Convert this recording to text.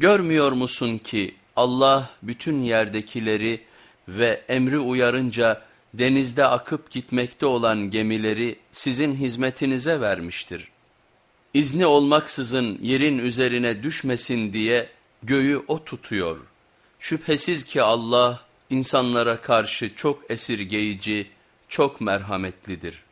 Görmüyor musun ki Allah bütün yerdekileri ve emri uyarınca denizde akıp gitmekte olan gemileri sizin hizmetinize vermiştir. İzni olmaksızın yerin üzerine düşmesin diye göğü o tutuyor. Şüphesiz ki Allah insanlara karşı çok esirgeyici, çok merhametlidir.''